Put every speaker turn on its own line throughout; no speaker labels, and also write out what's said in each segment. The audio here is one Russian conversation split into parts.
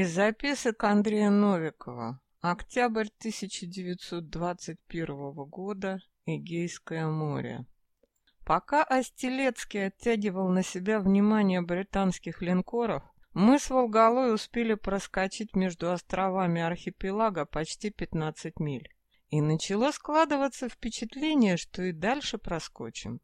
Из записок Андрея Новикова. Октябрь 1921 года. Эгейское море. Пока Остелецкий оттягивал на себя внимание британских линкоров, мы с Волголой успели проскочить между островами архипелага почти 15 миль. И начало складываться впечатление, что и дальше проскочим.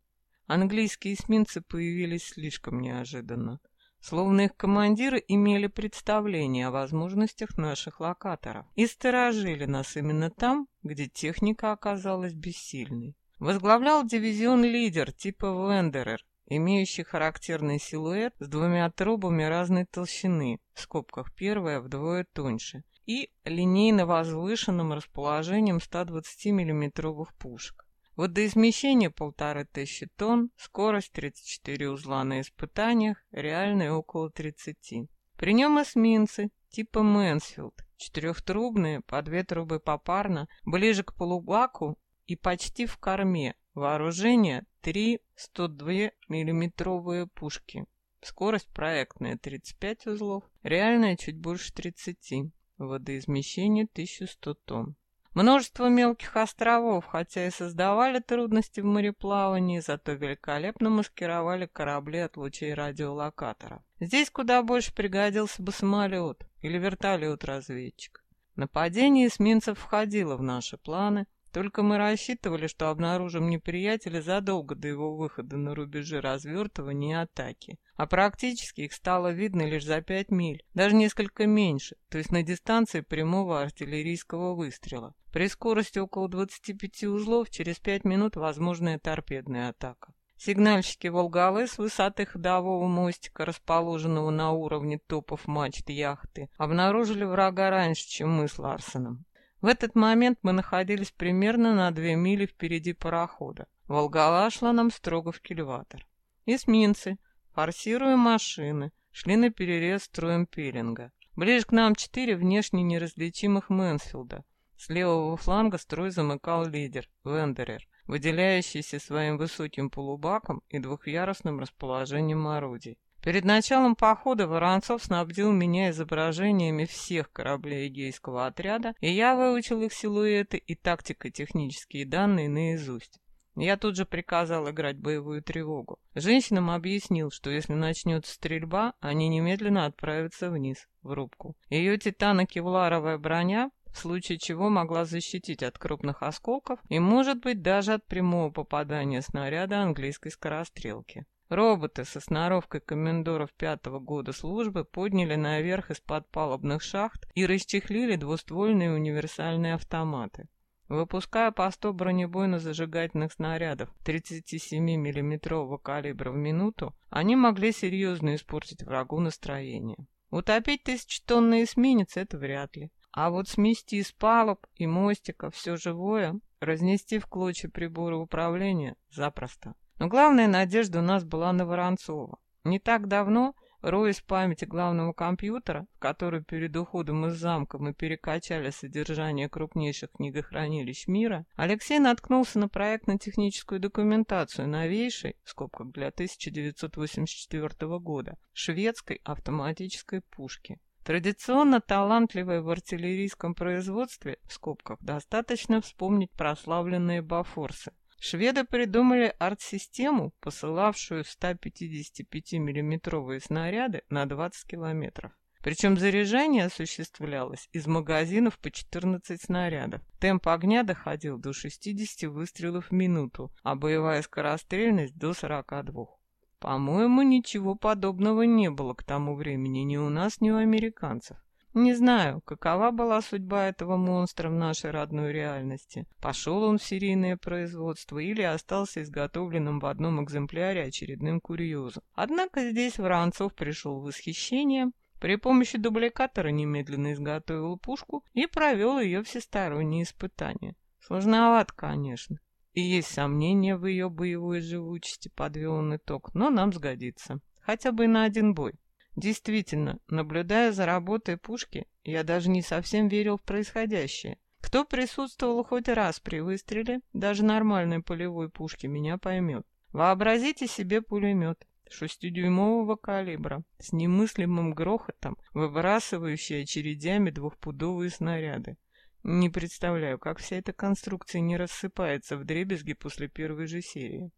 Английские эсминцы появились слишком неожиданно словно их командиры имели представление о возможностях наших локаторов и сторожили нас именно там, где техника оказалась бессильной. Возглавлял дивизион лидер типа Вендерер, имеющий характерный силуэт с двумя трубами разной толщины, в скобках первая вдвое тоньше, и линейно-возвышенным расположением 120 миллиметровых пушек. Водоизмещение полторы тысячи тонн, скорость 34 узла на испытаниях, реальная около 30. При нем эсминцы типа Мэнсфилд, четырехтрубные, по две трубы попарно, ближе к полубаку и почти в корме. Вооружение 3 102 миллиметровые пушки. Скорость проектная 35 узлов, реальная чуть больше 30. Водоизмещение 1100 тонн. Множество мелких островов, хотя и создавали трудности в мореплавании, зато великолепно маскировали корабли от лучей радиолокаторов. Здесь куда больше пригодился бы самолет или вертолет-разведчик. Нападение эсминцев входило в наши планы, только мы рассчитывали, что обнаружим неприятеля задолго до его выхода на рубежи развертывания и атаки. А практически их стало видно лишь за пять миль, даже несколько меньше, то есть на дистанции прямого артиллерийского выстрела. При скорости около 25 узлов через пять минут возможная торпедная атака. Сигнальщики «Волгалы» с высоты ходового мостика, расположенного на уровне топов мачт яхты, обнаружили врага раньше, чем мы с Ларсеном. В этот момент мы находились примерно на две мили впереди парохода. Волгала шла нам строго в кильватор. Эсминцы, форсируя машины, шли на перерез строем пилинга. Ближе к нам четыре внешне неразличимых Мэнсфилда. С левого фланга строй замыкал лидер, Вендерер, выделяющийся своим высоким полубаком и двухъярусным расположением орудий. Перед началом похода Воронцов снабдил меня изображениями всех кораблей Эгейского отряда, и я выучил их силуэты и тактико-технические данные наизусть. Я тут же приказал играть боевую тревогу. Женщинам объяснил, что если начнется стрельба, они немедленно отправятся вниз, в рубку. Ее титано-кевларовая броня в случае чего могла защитить от крупных осколков и, может быть, даже от прямого попадания снаряда английской скорострелки. Роботы со сноровкой комендоров пятого года службы подняли наверх из-под палубных шахт и расчехлили двуствольные универсальные автоматы. Выпуская по 100 бронебойно-зажигательных снарядов 37 миллиметрового калибра в минуту, они могли серьезно испортить врагу настроение. Утопить тысячетонный эсминец — это вряд ли. А вот смести с палуб и мостика все живое, разнести в клочья приборы управления — запросто. Но главная надежда у нас была на Воронцова. Не так давно, роясь в памяти главного компьютера, в который перед уходом из замка мы перекачали содержание крупнейших книгохранилищ мира, Алексей наткнулся на проектно-техническую документацию новейшей, в скобках для 1984 года, шведской автоматической пушки. Традиционно талантливой в артиллерийском производстве, в скобках, достаточно вспомнить прославленные Бафорсы, Шведы придумали арт-систему, посылавшую 155 миллиметровые снаряды на 20 километров. Причем заряжание осуществлялось из магазинов по 14 снарядов. Темп огня доходил до 60 выстрелов в минуту, а боевая скорострельность до 42. По-моему, ничего подобного не было к тому времени ни у нас, ни у американцев. Не знаю, какова была судьба этого монстра в нашей родной реальности. Пошел он в серийное производство или остался изготовленным в одном экземпляре очередным курьезом. Однако здесь Воронцов пришел в восхищение, при помощи дубликатора немедленно изготовил пушку и провел ее всесторонние испытания. Сложновато, конечно. И есть сомнения в ее боевой живучести, подвел он итог, но нам сгодится. Хотя бы на один бой. Действительно, наблюдая за работой пушки, я даже не совсем верил в происходящее. Кто присутствовал хоть раз при выстреле, даже нормальной полевой пушки, меня поймет. Вообразите себе пулемет. шестидюймового калибра с немыслимым грохотом, выбрасывающие очередями двухпудовые снаряды. Не представляю, как вся эта конструкция не рассыпается в дребезги после первой же серии.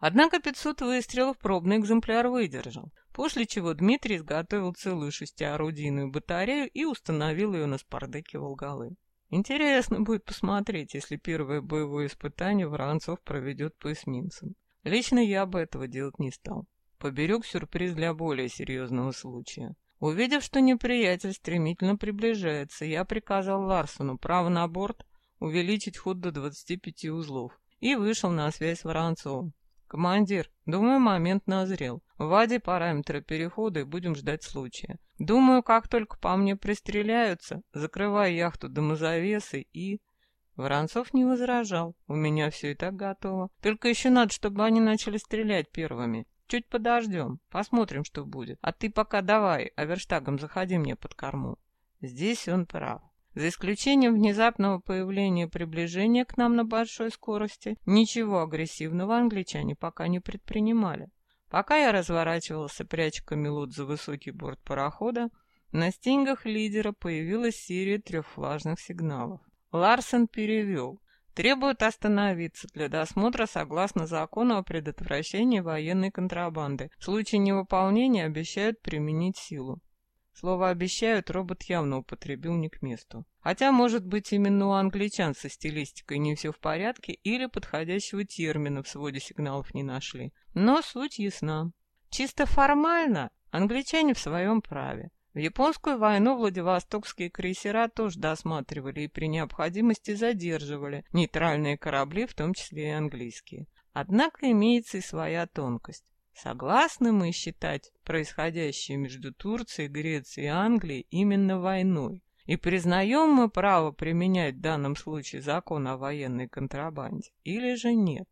Однако 500 выстрелов пробный экземпляр выдержал, после чего Дмитрий изготовил целую шестиорудийную батарею и установил ее на спардеке Волгалы. Интересно будет посмотреть, если первое боевое испытание Воронцов проведет по эсминцам. Лично я бы этого делать не стал. Поберег сюрприз для более серьезного случая. Увидев, что неприятель стремительно приближается, я приказал Ларсону право на борт увеличить ход до 25 узлов и вышел на связь с Воронцовым. «Командир, думаю, момент назрел. Вводи параметры перехода и будем ждать случая. Думаю, как только по мне пристреляются, закрывай яхту дымозавесой и...» Воронцов не возражал. У меня все и так готово. Только еще надо, чтобы они начали стрелять первыми. Чуть подождем, посмотрим, что будет. А ты пока давай, аверштагом заходи мне под корму. Здесь он прав. За исключением внезапного появления приближения к нам на большой скорости, ничего агрессивного англичане пока не предпринимали. Пока я разворачивался, пряча камелот за высокий борт парохода, на стингах лидера появилась серия трехфлажных сигналов. Ларсен перевел. Требует остановиться для досмотра согласно закону о предотвращении военной контрабанды. В случае невыполнения обещают применить силу. Слово «обещают» робот явно употребил не к месту. Хотя, может быть, именно у англичан со стилистикой не все в порядке или подходящего термина в своде сигналов не нашли. Но суть ясна. Чисто формально англичане в своем праве. В японскую войну Владивостокские крейсера тоже досматривали и при необходимости задерживали нейтральные корабли, в том числе и английские. Однако имеется и своя тонкость. Согласны мы считать происходящее между Турцией, Грецией и Англией именно войной? И признаем мы право применять в данном случае закон о военной контрабанде? Или же нет?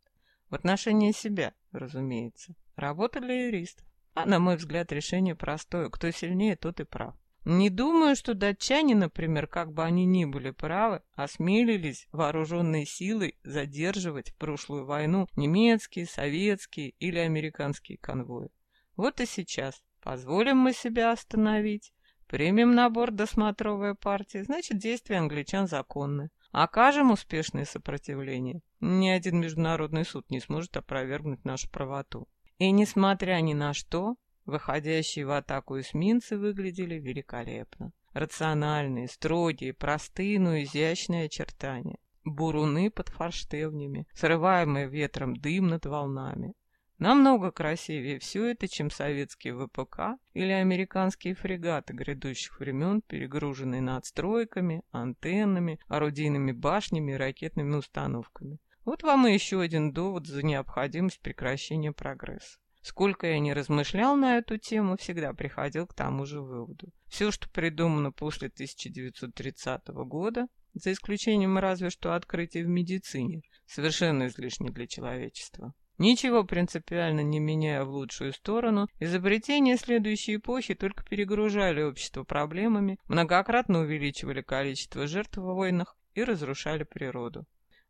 В отношении себя, разумеется. Работа для юристов. А на мой взгляд решение простое. Кто сильнее, тот и прав. Не думаю, что датчане, например, как бы они ни были правы, осмелились вооруженные силой задерживать в прошлую войну немецкие, советские или американские конвои. Вот и сейчас. Позволим мы себя остановить, примем на борт досмотровая партия, значит, действия англичан законны. Окажем успешное сопротивление. Ни один международный суд не сможет опровергнуть нашу правоту. И несмотря ни на что, Выходящие в атаку эсминцы выглядели великолепно. Рациональные, строгие, простые, но изящные очертания. Буруны под форштевнями, срываемые ветром дым над волнами. Намного красивее все это, чем советские ВПК или американские фрегаты грядущих времен, перегруженные надстройками, антеннами, орудийными башнями и ракетными установками. Вот вам и еще один довод за необходимость прекращения прогресса. Сколько я не размышлял на эту тему, всегда приходил к тому же выводу. Все, что придумано после 1930 года, за исключением разве что открытий в медицине, совершенно излишне для человечества. Ничего принципиально не меняя в лучшую сторону, изобретения следующей эпохи только перегружали общество проблемами, многократно увеличивали количество жертв в войнах и разрушали природу.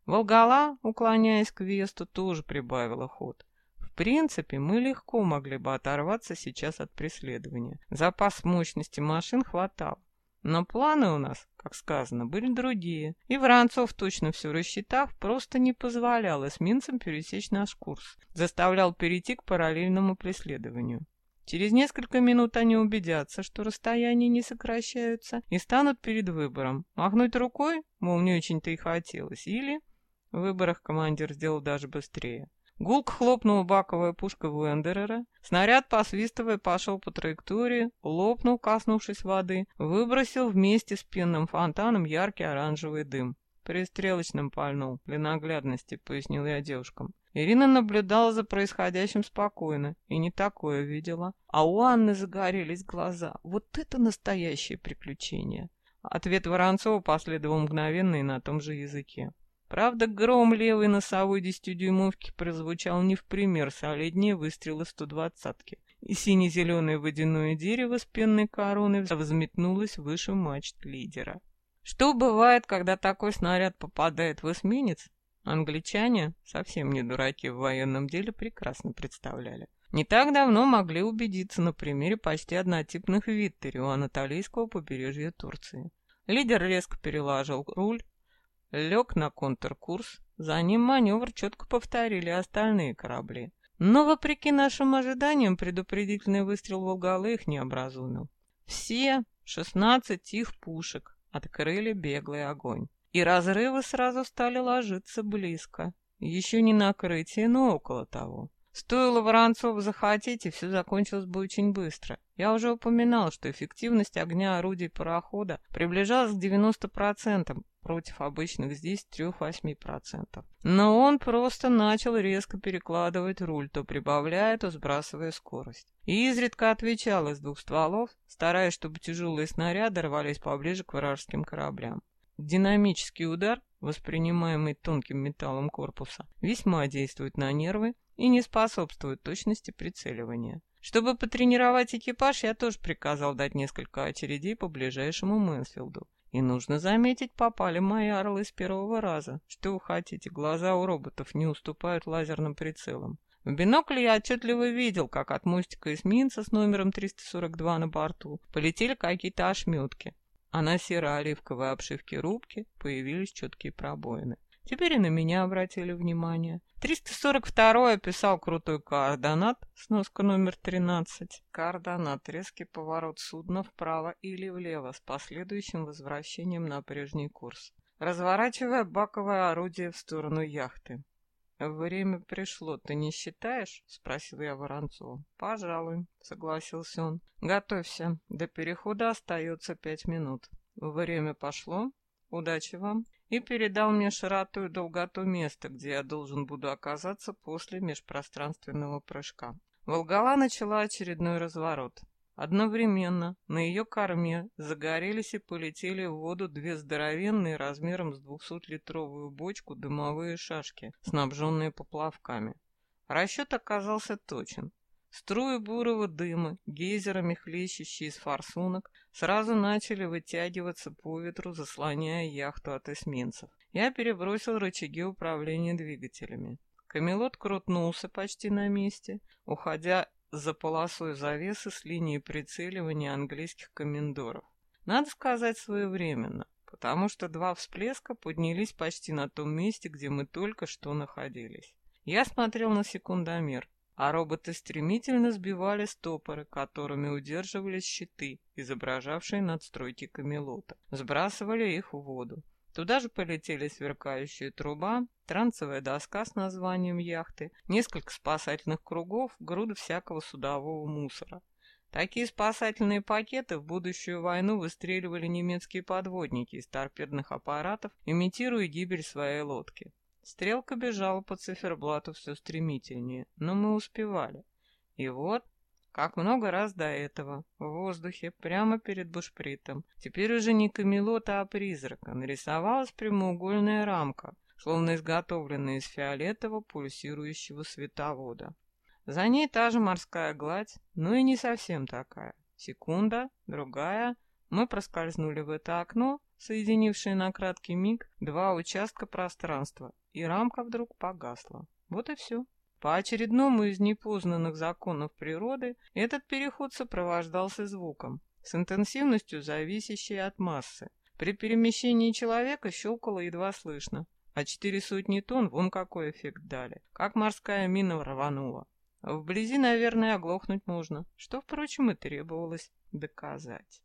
Волгала, уклоняясь к Весту, тоже прибавила ход принципе, мы легко могли бы оторваться сейчас от преследования. Запас мощности машин хватал. Но планы у нас, как сказано, были другие, и Воронцов, точно все рассчитав, просто не позволял эсминцам пересечь наш курс, заставлял перейти к параллельному преследованию. Через несколько минут они убедятся, что расстояния не сокращаются, и станут перед выбором. Махнуть рукой, мол, не очень-то и хотелось, или... В выборах командир сделал даже быстрее. Гулк хлопнула баковая пушка Вендерера. Снаряд, посвистывая, пошел по траектории, лопнул, коснувшись воды, выбросил вместе с пенным фонтаном яркий оранжевый дым. «Пристрелочным пальнул, для наглядности», — пояснил я девушкам. Ирина наблюдала за происходящим спокойно и не такое видела. А у Анны загорелись глаза. Вот это настоящее приключение. Ответ Воронцова последовал мгновенно и на том же языке. Правда, гром левой носовой десятидюймовки прозвучал не в пример солиднее выстрела 120-ки, и сине-зеленое водяное дерево с пенной короной взметнулось выше мачт лидера. Что бывает, когда такой снаряд попадает в эсминец? Англичане, совсем не дураки в военном деле, прекрасно представляли. Не так давно могли убедиться на примере почти однотипных виттери у анатолийского побережья Турции. Лидер резко переложил руль, лег на контркурс, за ним маневр четко повторили остальные корабли. Но, вопреки нашим ожиданиям, предупредительный выстрел Волгалы их не образумил. Все шестнадцать их пушек открыли беглый огонь. И разрывы сразу стали ложиться близко. Еще не накрытие, но около того. Стоило Воронцов захотеть, и все закончилось бы очень быстро. Я уже упоминал, что эффективность огня орудий парохода приближалась к 90% против обычных здесь 3-8%. Но он просто начал резко перекладывать руль, то прибавляя, то сбрасывая скорость. И изредка отвечал из двух стволов, стараясь, чтобы тяжелые снаряды рвались поближе к вражеским кораблям. Динамический удар, воспринимаемый тонким металлом корпуса, весьма действует на нервы и не способствует точности прицеливания. Чтобы потренировать экипаж, я тоже приказал дать несколько очередей по ближайшему Мэнсфилду. И нужно заметить, попали мои орлы с первого раза. Что вы хотите, глаза у роботов не уступают лазерным прицелам. В бинокле я отчетливо видел, как от мостика эсминца с номером 342 на борту полетели какие-то ошметки, а на серо-оливковой обшивке рубки появились четкие пробоины. Теперь и на меня обратили внимание. 342 описал крутой координат, сноска номер 13. Координат, резкий поворот судна вправо или влево с последующим возвращением на прежний курс. Разворачивая баковое орудие в сторону яхты. «Время пришло, ты не считаешь?» — спросил я Воронцова. «Пожалуй», — согласился он. «Готовься, до перехода остается пять минут. Время пошло. Удачи вам!» И передал мне широту и долготу места, где я должен буду оказаться после межпространственного прыжка. Волгала начала очередной разворот. Одновременно на ее корме загорелись и полетели в воду две здоровенные размером с двухсотлитровую бочку дымовые шашки, снабженные поплавками. Расчет оказался точен. Струи бурого дыма, гейзерами хлещущие из форсунок, сразу начали вытягиваться по ветру, заслоняя яхту от эсминцев. Я перебросил рычаги управления двигателями. Камелот крутнулся почти на месте, уходя за полосой завесы с линии прицеливания английских комендоров. Надо сказать своевременно, потому что два всплеска поднялись почти на том месте, где мы только что находились. Я смотрел на секундомер, а роботы стремительно сбивали стопоры, которыми удерживались щиты, изображавшие надстройки Камелота, сбрасывали их в воду. Туда же полетели сверкающая труба, трансовая доска с названием яхты, несколько спасательных кругов, груда всякого судового мусора. Такие спасательные пакеты в будущую войну выстреливали немецкие подводники из торпедных аппаратов, имитируя гибель своей лодки. Стрелка бежала по циферблату все стремительнее, но мы успевали. И вот как много раз до этого, в воздухе, прямо перед бушпритом. Теперь уже не камелота, а призрака. Нарисовалась прямоугольная рамка, словно изготовленная из фиолетового пульсирующего световода. За ней та же морская гладь, но и не совсем такая. Секунда, другая. Мы проскользнули в это окно, соединившее на краткий миг два участка пространства, и рамка вдруг погасла. Вот и все. По очередному из непознанных законов природы этот переход сопровождался звуком, с интенсивностью, зависящей от массы. При перемещении человека щелкало едва слышно, а четыре сотни тонн вон какой эффект дали, как морская мина рванула. Вблизи, наверное, оглохнуть можно, что, впрочем, и требовалось доказать.